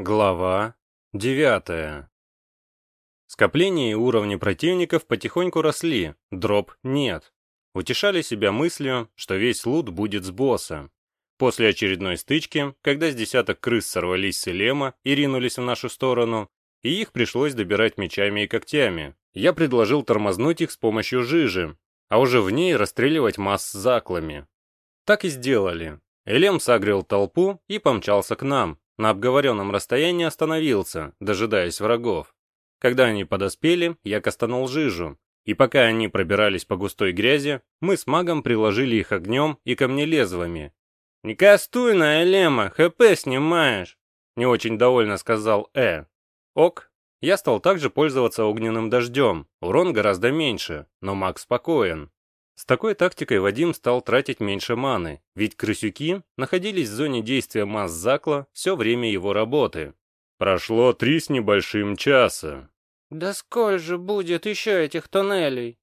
Глава 9. Скопления и уровни противников потихоньку росли, дроп нет. Утешали себя мыслью, что весь лут будет с босса. После очередной стычки, когда с десяток крыс сорвались с Элема и ринулись в нашу сторону, и их пришлось добирать мечами и когтями, я предложил тормознуть их с помощью жижи, а уже в ней расстреливать масс заклами. Так и сделали. Элем согрел толпу и помчался к нам, на обговоренном расстоянии остановился, дожидаясь врагов. Когда они подоспели, я кастанул жижу, и пока они пробирались по густой грязи, мы с магом приложили их огнем и камнелезвами. «Не кастуй на Элема, ХП снимаешь!» Не очень довольно сказал Э. «Ок». Я стал также пользоваться огненным дождем, урон гораздо меньше, но маг спокоен. С такой тактикой Вадим стал тратить меньше маны, ведь крысюки находились в зоне действия масс Закла все время его работы. Прошло три с небольшим часа. «Да сколь же будет еще этих туннелей?»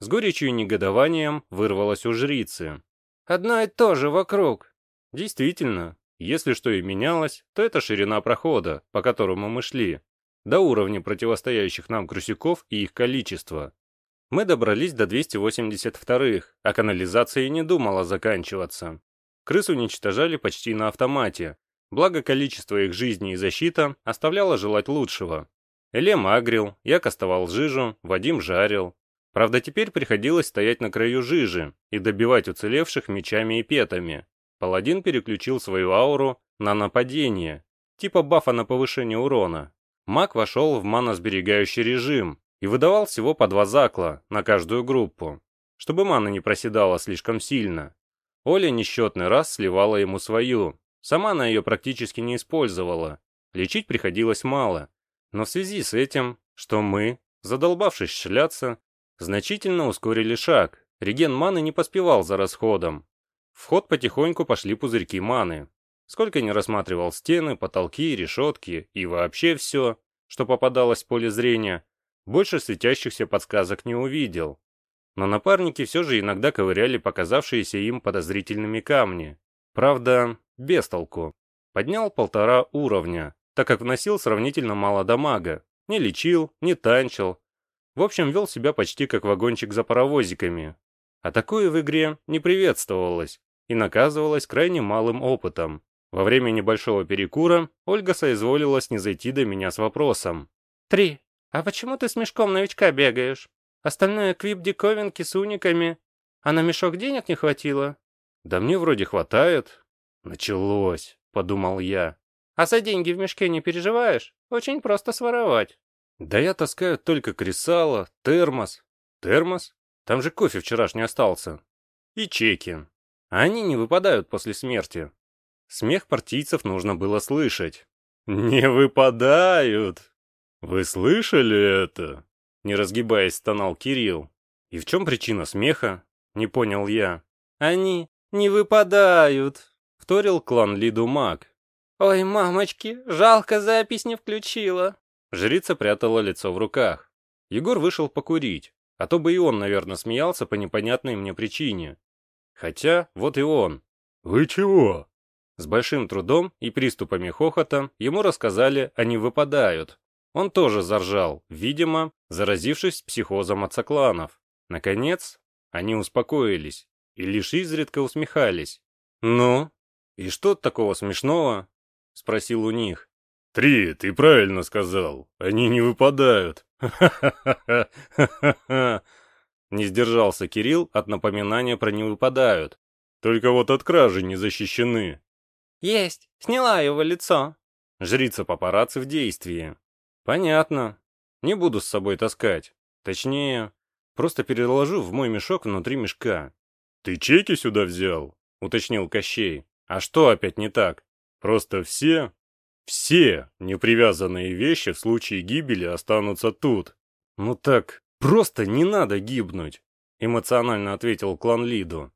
С горечью и негодованием вырвалось у жрицы. «Одно и то же вокруг». Действительно, если что и менялось, то это ширина прохода, по которому мы шли, до уровня противостоящих нам крысюков и их количества. Мы добрались до 282-х, а канализация и не думала заканчиваться. Крыс уничтожали почти на автомате, благо количество их жизни и защита оставляло желать лучшего. Элем агрил, я кастовал жижу, Вадим жарил. Правда, теперь приходилось стоять на краю жижи и добивать уцелевших мечами и петами. Паладин переключил свою ауру на нападение, типа бафа на повышение урона. Маг вошел в маносберегающий режим, и выдавал всего по два закла на каждую группу, чтобы мана не проседала слишком сильно. Оля несчетный раз сливала ему свою, сама она ее практически не использовала, лечить приходилось мало, но в связи с этим, что мы, задолбавшись шляться, значительно ускорили шаг, реген маны не поспевал за расходом. В ход потихоньку пошли пузырьки маны. Сколько не рассматривал стены, потолки, решетки и вообще все, что попадалось в поле зрения, больше светящихся подсказок не увидел. Но напарники все же иногда ковыряли показавшиеся им подозрительными камни. Правда, без толку. Поднял полтора уровня, так как вносил сравнительно мало дамага. Не лечил, не танчил. В общем, вел себя почти как вагончик за паровозиками. А такое в игре не приветствовалось и наказывалось крайне малым опытом. Во время небольшого перекура Ольга соизволилась не зайти до меня с вопросом. «Три. «А почему ты с мешком новичка бегаешь? Остальное квип-диковинки с униками. А на мешок денег не хватило?» «Да мне вроде хватает». «Началось», — подумал я. «А за деньги в мешке не переживаешь? Очень просто своровать». «Да я таскаю только кресало, термос». «Термос? Там же кофе вчерашний остался». «И чеки. А они не выпадают после смерти». Смех партийцев нужно было слышать. «Не выпадают!» «Вы слышали это?» Не разгибаясь, стонал Кирилл. «И в чем причина смеха?» Не понял я. «Они не выпадают», — вторил клан Лиду Маг. «Ой, мамочки, жалко запись не включила». Жрица прятала лицо в руках. Егор вышел покурить, а то бы и он, наверное, смеялся по непонятной мне причине. Хотя, вот и он. «Вы чего?» С большим трудом и приступами хохота ему рассказали, они выпадают, он тоже заржал, видимо, заразившись психозом от сокланов. Наконец, они успокоились и лишь изредка усмехались. «Ну, и что такого смешного?» — спросил у них. «Три, ты правильно сказал. Они не выпадают. Ха-ха-ха-ха-ха!» Не сдержался Кирилл от напоминания про «не выпадают». «Только вот от кражи не защищены». «Есть! Сняла его лицо!» Жрица папарацци в действии. Понятно. Не буду с собой таскать. Точнее, просто переложу в мой мешок внутри мешка. Ты чеки сюда взял? Уточнил Кощей. А что опять не так? Просто все, все непривязанные вещи в случае гибели останутся тут. Ну так, просто не надо гибнуть, эмоционально ответил клан Лиду.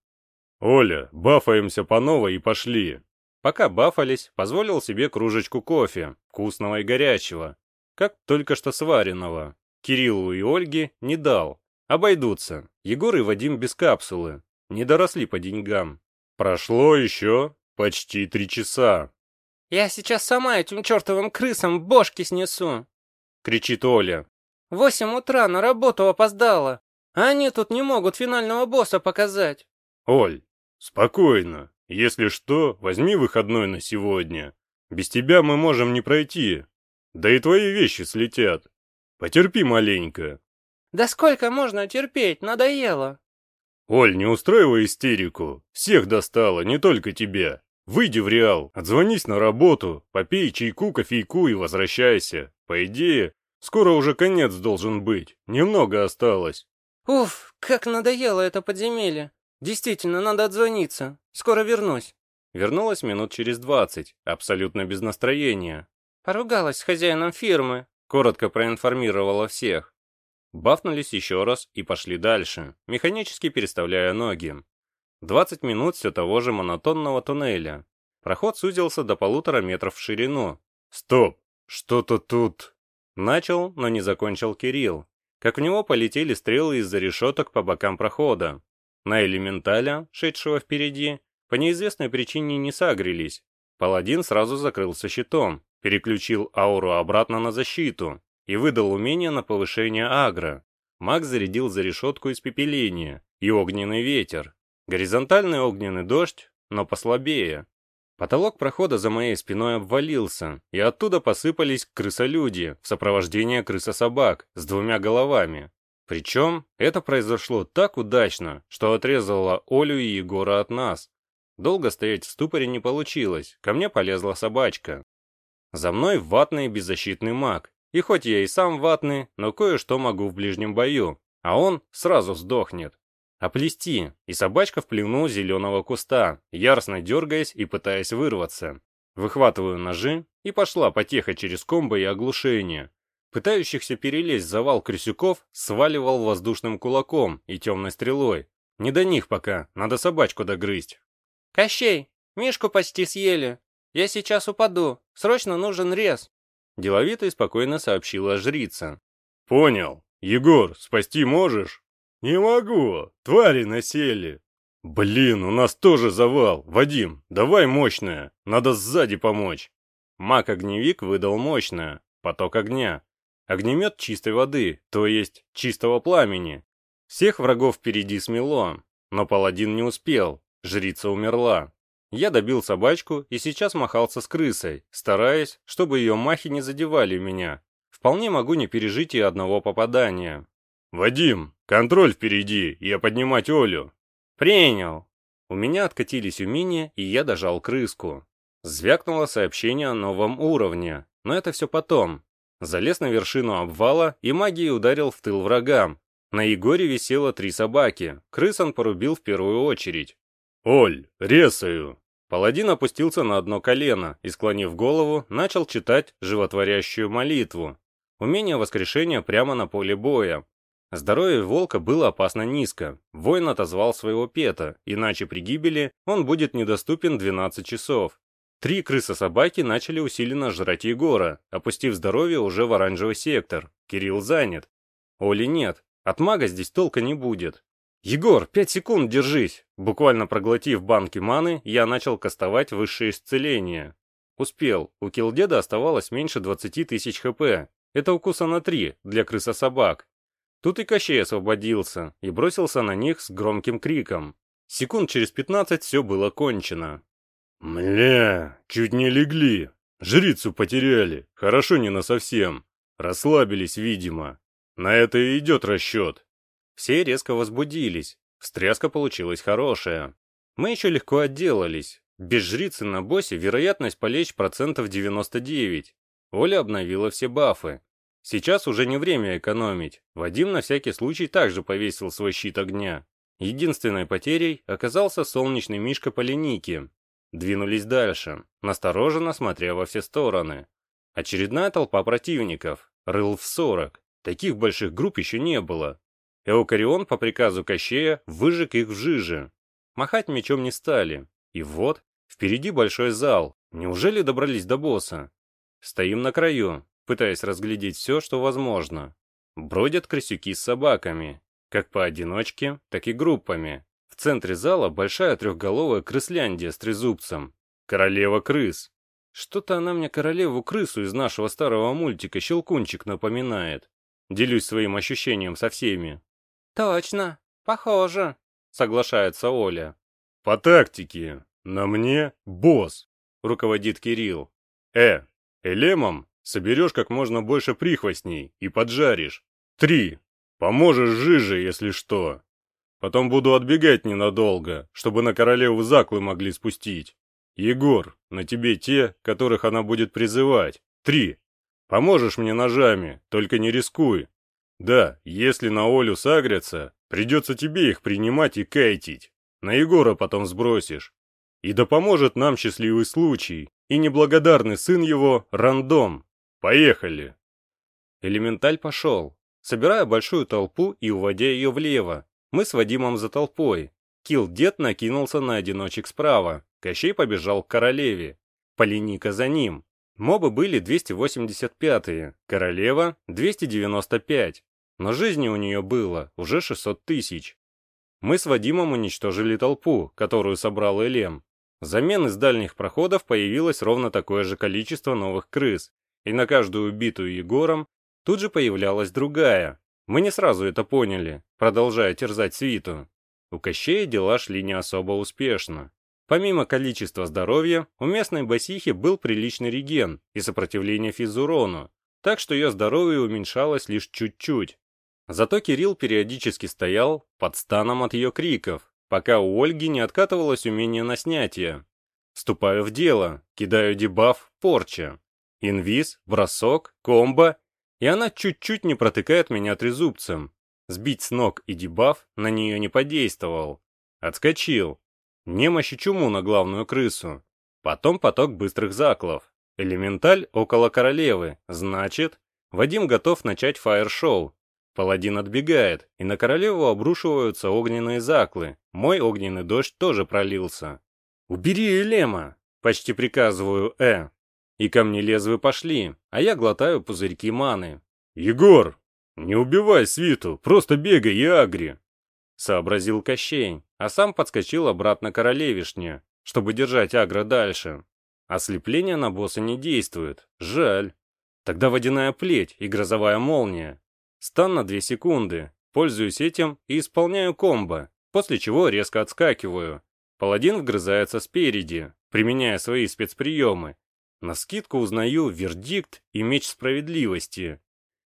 Оля, бафаемся по новой и пошли. Пока бафались, позволил себе кружечку кофе, вкусного и горячего, как только что сваренного. Кириллу и Ольге не дал. Обойдутся. Егор и Вадим без капсулы. Не доросли по деньгам. Прошло еще почти три часа. «Я сейчас сама этим чертовым крысам бошки снесу!» — кричит Оля. «Восемь утра на работу опоздала, а они тут не могут финального босса показать». «Оль, спокойно. Если что, возьми выходной на сегодня. Без тебя мы можем не пройти. Да и твои вещи слетят. Потерпи маленько». «Да сколько можно терпеть? Надоело!» «Оль, не устраивай истерику. Всех достало, не только тебя. Выйди в Реал, отзвонись на работу, попей чайку, кофейку и возвращайся. По идее, скоро уже конец должен быть. Немного осталось». «Уф, как надоело это подземелье. Действительно, надо отзвониться. Скоро вернусь». Вернулась минут через двадцать, абсолютно без настроения. Поругалась с хозяином фирмы. Коротко проинформировала всех. Бафнулись еще раз и пошли дальше, механически переставляя ноги. 20 минут все того же монотонного туннеля. Проход сузился до полутора метров в ширину. «Стоп! Что-то тут...» Начал, но не закончил Кирилл. Как в него полетели стрелы из-за решеток по бокам прохода. На элементаля, шедшего впереди, по неизвестной причине не сагрились. Паладин сразу закрылся щитом, переключил ауру обратно на защиту, и выдал умение на повышение агро. Маг зарядил за решетку испепеление и огненный ветер. Горизонтальный огненный дождь, но послабее. Потолок прохода за моей спиной обвалился, и оттуда посыпались крысолюди в сопровождении крысособак с двумя головами. Причем это произошло так удачно, что отрезало Олю и Егора от нас. Долго стоять в ступоре не получилось, ко мне полезла собачка. За мной ватный беззащитный маг, и хоть я и сам ватный, но кое-что могу в ближнем бою, а он сразу сдохнет. Оплести, и собачка в плену зеленого куста, яростно дергаясь и пытаясь вырваться. Выхватываю ножи, и пошла потеха через комбо и оглушение. Пытающихся перелезть завал крысюков сваливал воздушным кулаком и темной стрелой. Не до них пока, надо собачку догрызть. «Кощей, Мишку почти съели. Я сейчас упаду, срочно нужен рез». Деловито и спокойно сообщила жрица. «Понял. Егор, спасти можешь?» «Не могу. Твари насели». «Блин, у нас тоже завал. Вадим, давай мощное. Надо сзади помочь». Маг-огневик выдал мощное. Поток огня. Огнемет чистой воды, то есть чистого пламени. Всех врагов впереди смело. Но паладин не успел. Жрица умерла. Я добил собачку и сейчас махался с крысой, стараясь, чтобы ее махи не задевали меня. Вполне могу не пережить и одного попадания. «Вадим, контроль впереди, я поднимать Олю». «Принял». У меня откатились умения, и я дожал крыску. Звякнуло сообщение о новом уровне, но это все потом. Залез на вершину обвала и магией ударил в тыл врагам. На Егоре висело три собаки, крыс он порубил в первую очередь. «Оль, резаю!» Паладин опустился на одно колено и, склонив голову, начал читать животворящую молитву. Умение воскрешения прямо на поле боя. Здоровье волка было опасно низко. Воин отозвал своего пета, иначе при гибели он будет недоступен 12 часов. Три крысы-собаки начали усиленно жрать Егора, опустив здоровье уже в оранжевый сектор. Кирилл занят. Оли нет. От мага здесь толка не будет. «Егор, пять секунд держись!» Буквально проглотив банки маны, я начал кастовать высшее исцеление. Успел, у килдеда оставалось меньше 20 тысяч хп. Это укуса на 3 для крыса-собак. Тут и Кощей освободился и бросился на них с громким криком. Секунд через 15 все было кончено. «Мля, чуть не легли. Жрицу потеряли. Хорошо не насовсем. Расслабились, видимо. На это и идет расчет. Все резко возбудились. Встряска получилась хорошая. Мы еще легко отделались. Без жрицы на боссе вероятность полечь процентов 99. Оля обновила все бафы. Сейчас уже не время экономить. Вадим на всякий случай также повесил свой щит огня. Единственной потерей оказался солнечный мишка по линейке. Двинулись дальше, настороженно смотря во все стороны. Очередная толпа противников. Рыл в 40. Таких больших групп еще не было. Эукарион по приказу Кощея выжег их в жиже. Махать мечом не стали. И вот, впереди большой зал. Неужели добрались до босса? Стоим на краю, пытаясь разглядеть все, что возможно. Бродят крысюки с собаками, как поодиночке, так и группами. В центре зала большая трехголовая крысляндия с трезубцем. Королева крыс. Что-то она мне королеву-крысу из нашего старого мультика «Щелкунчик» напоминает. Делюсь своим ощущением со всеми. Точно, похоже, соглашается Оля. По тактике. На мне босс, руководит Кирилл. Э, элемом соберешь как можно больше прихвостней и поджаришь. Три. Поможешь жиже, если что. Потом буду отбегать ненадолго, чтобы на королеву заклы могли спустить. Егор, на тебе те, которых она будет призывать. Три. Поможешь мне ножами, только не рискуй. Да, если на Олю сагрятся, придется тебе их принимать и кайтить. На Егора потом сбросишь. И да поможет нам счастливый случай, и неблагодарный сын его — рандом. Поехали. Элементаль пошел, собирая большую толпу и уводя ее влево. Мы с Вадимом за толпой. Килл-дед накинулся на одиночек справа. Кощей побежал к королеве. Полиника за ним. Мобы были 285-е, королева — 295. Но жизни у нее было уже 600 тысяч. Мы с Вадимом уничтожили толпу, которую собрал Элем. Замен из дальних проходов появилось ровно такое же количество новых крыс, и на каждую убитую Егором тут же появлялась другая. Мы не сразу это поняли, продолжая терзать свиту. У Кощея дела шли не особо успешно. Помимо количества здоровья, у местной басихи был приличный реген и сопротивление физурону, так что ее здоровье уменьшалось лишь чуть-чуть. Зато Кирилл периодически стоял под станом от ее криков, пока у Ольги не откатывалось умение на снятие. Вступаю в дело, кидаю дебаф, порча. Инвиз, бросок, комбо, и она чуть-чуть не протыкает меня трезубцем. Сбить с ног и дебаф на нее не подействовал. Отскочил. Немощь и чуму на главную крысу. Потом поток быстрых заклов. Элементаль около королевы, значит, Вадим готов начать фаер-шоу. Паладин отбегает, и на королеву обрушиваются огненные заклы. Мой огненный дождь тоже пролился. «Убери Элема!» — почти приказываю Э. И ко мне лезвы пошли, а я глотаю пузырьки маны. «Егор, не убивай свиту, просто бегай и агри!» Сообразил Кощей, а сам подскочил обратно королевишне, чтобы держать агро дальше. Ослепление на босса не действует, жаль. Тогда водяная плеть и грозовая молния. Стан на 2 секунды, пользуюсь этим и исполняю комбо, после чего резко отскакиваю. Паладин вгрызается спереди, применяя свои спецприемы, на скидку узнаю вердикт и меч справедливости.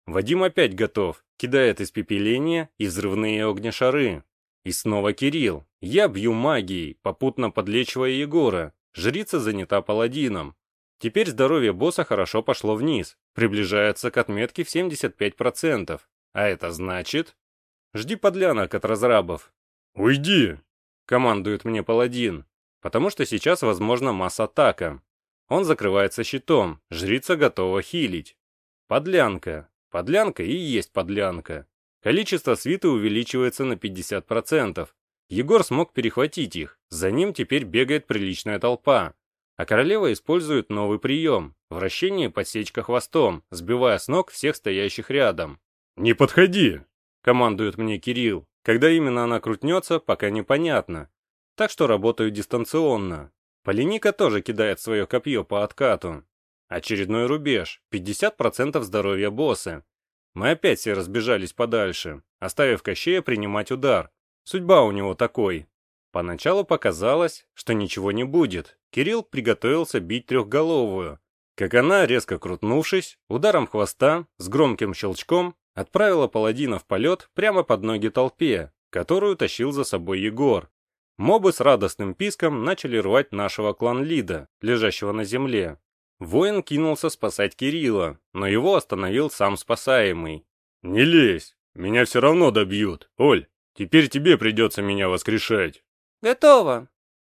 Вадим опять готов, кидает испепеление и взрывные огнешары. И снова Кирилл. Я бью магией, попутно подлечивая Егора. Жрица занята паладином. Теперь здоровье босса хорошо пошло вниз, приближается к отметке в 75%. А это значит... Жди подлянок от разрабов. «Уйди!» — командует мне паладин, потому что сейчас возможна масс-атака. Он закрывается щитом, жрица готова хилить. Подлянка. Подлянка и есть подлянка. Количество свиты увеличивается на 50%. Егор смог перехватить их, за ним теперь бегает приличная толпа. А королева использует новый прием – вращение подсечка хвостом, сбивая с ног всех стоящих рядом. «Не подходи!» – командует мне Кирилл. Когда именно она крутнется, пока непонятно. Так что работаю дистанционно. Полиника тоже кидает свое копье по откату. Очередной рубеж, 50% здоровья босса. Мы опять все разбежались подальше, оставив Кощея принимать удар. Судьба у него такой. Поначалу показалось, что ничего не будет. Кирилл приготовился бить трехголовую. Как она, резко крутнувшись, ударом хвоста, с громким щелчком, отправила паладина в полет прямо под ноги толпе, которую тащил за собой Егор. Мобы с радостным писком начали рвать нашего клан-лида, лежащего на земле. Воин кинулся спасать Кирилла, но его остановил сам спасаемый. «Не лезь, меня все равно добьют. Оль, теперь тебе придется меня воскрешать». «Готово».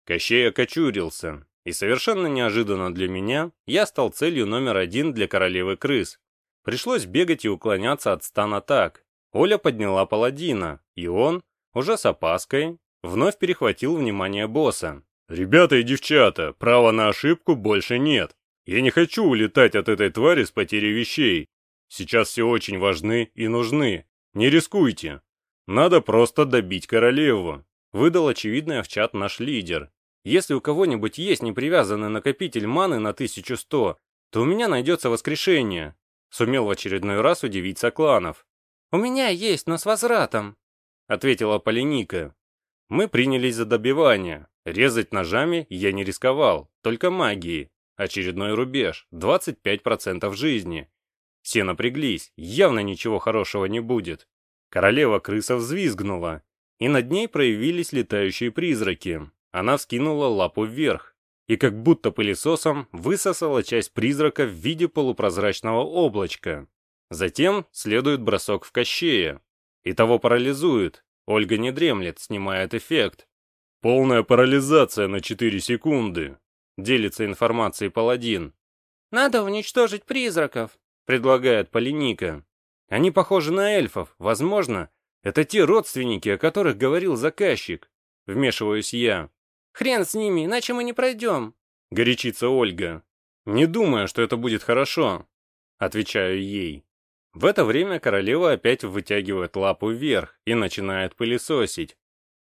Кощей окочурился, и совершенно неожиданно для меня я стал целью номер один для королевы крыс. Пришлось бегать и уклоняться от стан атак. Оля подняла паладина, и он, уже с опаской, Вновь перехватил внимание босса. «Ребята и девчата, права на ошибку больше нет. Я не хочу улетать от этой твари с потерей вещей. Сейчас все очень важны и нужны. Не рискуйте. Надо просто добить королеву», — выдал очевидное в чат наш лидер. Если у кого-нибудь есть непривязанный накопитель маны на 1100, то у меня найдется воскрешение. Сумел в очередной раз удивить Сокланов. «У меня есть, но с возвратом», — ответила Полиника. Мы принялись за добивание. Резать ножами я не рисковал, только магией. Очередной рубеж, 25% жизни. Все напряглись, явно ничего хорошего не будет. Королева крыса взвизгнула, и над ней проявились летающие призраки. Она вскинула лапу вверх, и как будто пылесосом высосала часть призрака в виде полупрозрачного облачка. Затем следует бросок в кощее. И того парализует. Ольга не дремлет, снимает эффект. Полная парализация на 4 секунды. Делится информацией паладин. «Надо уничтожить призраков», — предлагает Полиника. Они похожи на эльфов, возможно, это те родственники, о которых говорил заказчик. Вмешиваюсь я. «Хрен с ними, иначе мы не пройдем», — горячится Ольга. «Не думаю, что это будет хорошо», — отвечаю ей. В это время королева опять вытягивает лапу вверх и начинает пылесосить.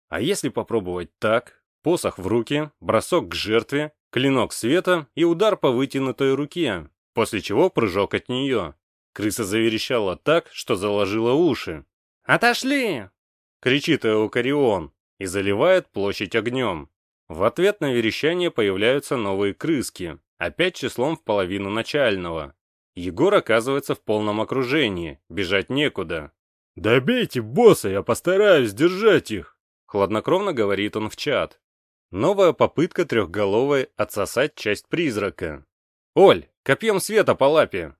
А если попробовать так? Посох в руки, бросок к жертве, клинок света и удар по вытянутой руке, после чего прыжок от нее. Крыса заверещала так, что заложила уши. «Отошли!» — кричит Эукарион и заливает площадь огнем. В ответ на верещание появляются новые крыски, опять числом в половину начального. Егор оказывается в полном окружении, бежать некуда. «Добейте босса, я постараюсь держать их!» Хладнокровно говорит он в чат. Новая попытка трехголовой отсосать часть призрака. «Оль, копьем света по лапе!»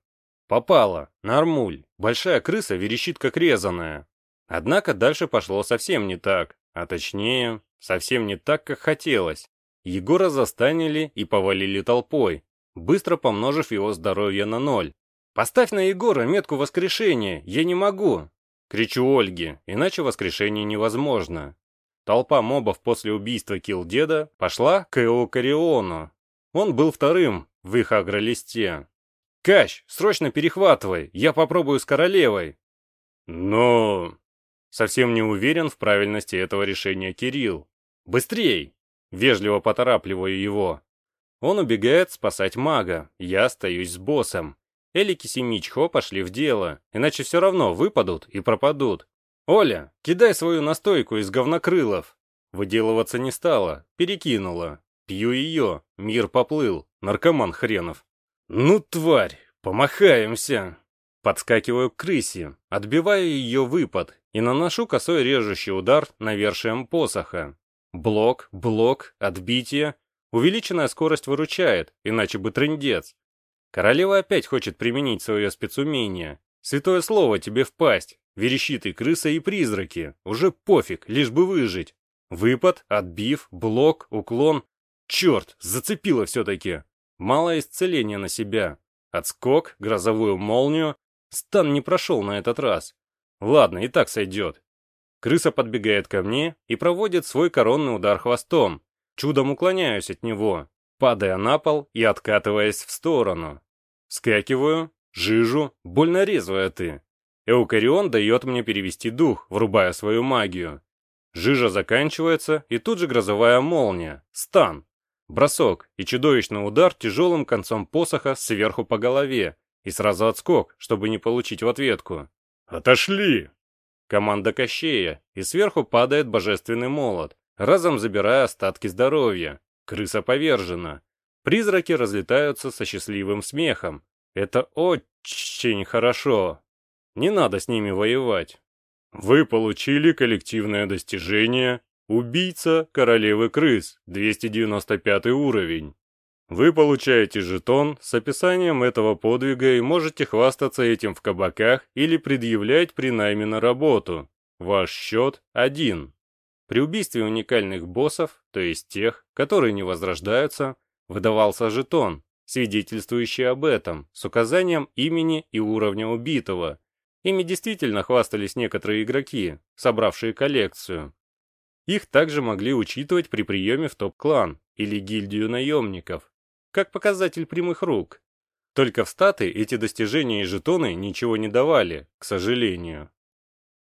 Попала, нормуль, большая крыса верещит как резаная. Однако дальше пошло совсем не так, а точнее, совсем не так, как хотелось. Егора застанили и повалили толпой, быстро помножив его здоровье на ноль. «Поставь на Егора метку воскрешения, я не могу!» Кричу Ольге, иначе воскрешение невозможно. Толпа мобов после убийства Килдеда пошла к Эокариону. Он был вторым в их агролисте. «Кащ, срочно перехватывай, я попробую с королевой!» «Но...» Совсем не уверен в правильности этого решения Кирилл. «Быстрей!» Вежливо поторапливаю его. Он убегает спасать мага, я остаюсь с боссом. Элики Семичхо пошли в дело, иначе все равно выпадут и пропадут. «Оля, кидай свою настойку из говнокрылов!» Выделываться не стала, перекинула. Пью ее, мир поплыл, наркоман хренов. «Ну, тварь, помахаемся!» Подскакиваю к крысе, отбиваю ее выпад и наношу косой режущий удар навершием посоха. Блок, блок, отбитие. Увеличенная скорость выручает, иначе бы трындец. Королева опять хочет применить свое спецумение. Святое слово тебе впасть. Верещит и крыса, и призраки. Уже пофиг, лишь бы выжить. Выпад, отбив, блок, уклон. Черт, зацепило все-таки. Мало исцеления на себя. Отскок, грозовую молнию, Стан не прошел на этот раз. Ладно, и так сойдет. Крыса подбегает ко мне и проводит свой коронный удар хвостом. Чудом уклоняюсь от него, падая на пол и откатываясь в сторону. Скакиваю, жижу, больно резвая ты. Эукарион дает мне перевести дух, врубая свою магию. Жижа заканчивается, и тут же грозовая молния. Стан. Бросок и чудовищный удар тяжелым концом посоха сверху по голове, и сразу отскок, чтобы не получить в ответку. «Отошли!» Команда Кощея, и сверху падает божественный молот, разом забирая остатки здоровья. Крыса повержена. Призраки разлетаются со счастливым смехом. Это очень хорошо. Не надо с ними воевать. Вы получили коллективное достижение «Убийца королевы крыс», 295 уровень. Вы получаете жетон с описанием этого подвига и можете хвастаться этим в кабаках или предъявлять при найме на работу. Ваш счет один. При убийстве уникальных боссов, то есть тех, которые не возрождаются, выдавался жетон, свидетельствующий об этом, с указанием имени и уровня убитого. Ими действительно хвастались некоторые игроки, собравшие коллекцию. Их также могли учитывать при приеме в топ-клан или гильдию наемников как показатель прямых рук. Только в статы эти достижения и жетоны ничего не давали, к сожалению.